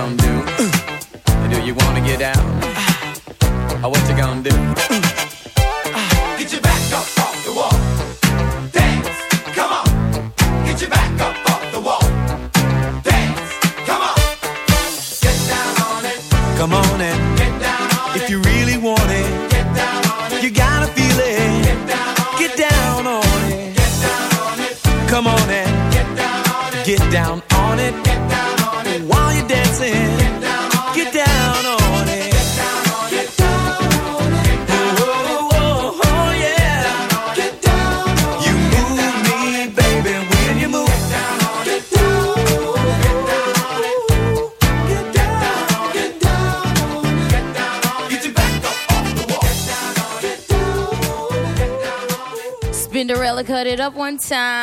Gonna do? Do you wanna get down? Oh, uh, what you gonna do? It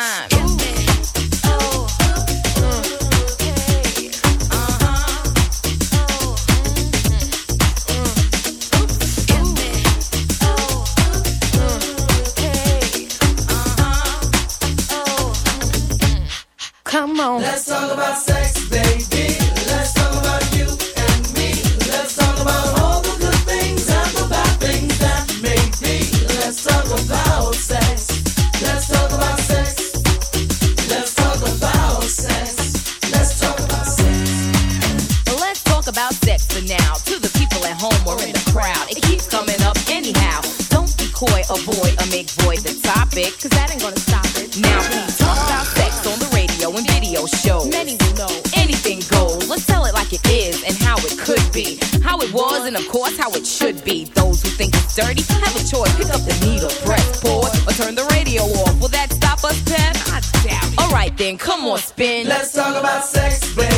like it is and how it could be. How it was and, of course, how it should be. Those who think it's dirty have a choice. Pick up the needle, press pause, or turn the radio off. Will that stop us, Pep? I doubt it. Alright then, come on, spin. Let's talk about sex, baby.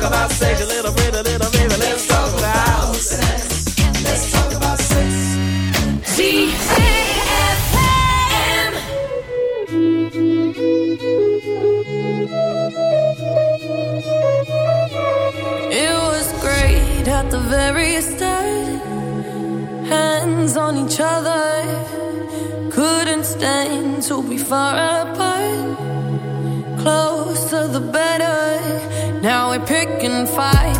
talk about sex, a little bit, a little bit. Let's talk about sex. Let's talk about sex. ZFM. It was great at the very start. Hands on each other. Couldn't stand to be far apart closer the better. Now we can fight.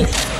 Control.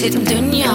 Doen, ja,